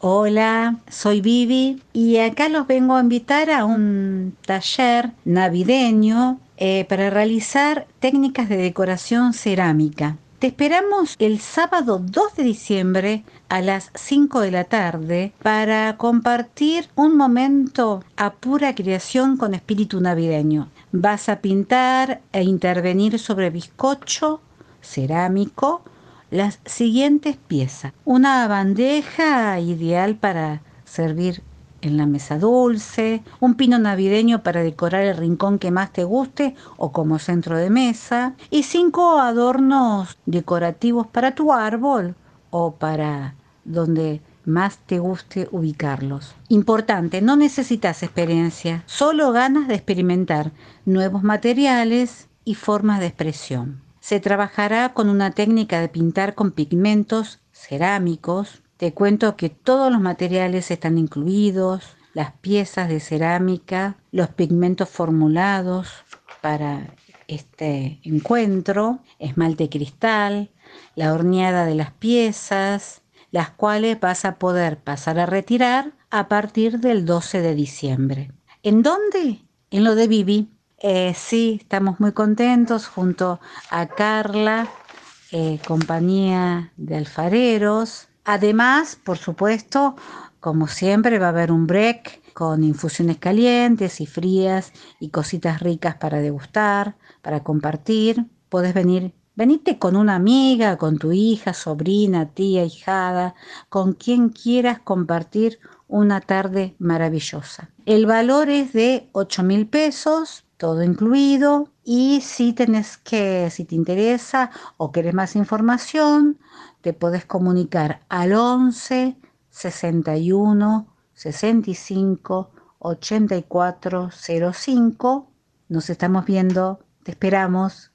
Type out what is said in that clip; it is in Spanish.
Hola, soy Vivi y acá los vengo a invitar a un taller navideño eh, para realizar técnicas de decoración cerámica. Te esperamos el sábado 2 de diciembre a las 5 de la tarde para compartir un momento a pura creación con espíritu navideño. Vas a pintar e intervenir sobre bizcocho cerámico las siguientes piezas. Una bandeja ideal para servir en la mesa dulce, un pino navideño para decorar el rincón que más te guste o como centro de mesa, y cinco adornos decorativos para tu árbol o para donde más te guste ubicarlos. Importante, no necesitas experiencia, solo ganas de experimentar nuevos materiales y formas de expresión. Se trabajará con una técnica de pintar con pigmentos cerámicos. Te cuento que todos los materiales están incluidos, las piezas de cerámica, los pigmentos formulados para este encuentro, esmalte cristal, la horneada de las piezas, las cuales vas a poder pasar a retirar a partir del 12 de diciembre. ¿En dónde? En lo de Vivi. Eh, sí, estamos muy contentos junto a Carla, eh, compañía de alfareros. Además, por supuesto, como siempre, va a haber un break con infusiones calientes y frías y cositas ricas para degustar, para compartir. Puedes venir Venite con una amiga, con tu hija, sobrina, tía, hijada, con quien quieras compartir una tarde maravillosa. El valor es de 8 mil pesos, todo incluido. Y si tenés que, si te interesa o querés más información, te podés comunicar al 11 61 65 84 05. Nos estamos viendo, te esperamos.